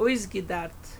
Oisguidarte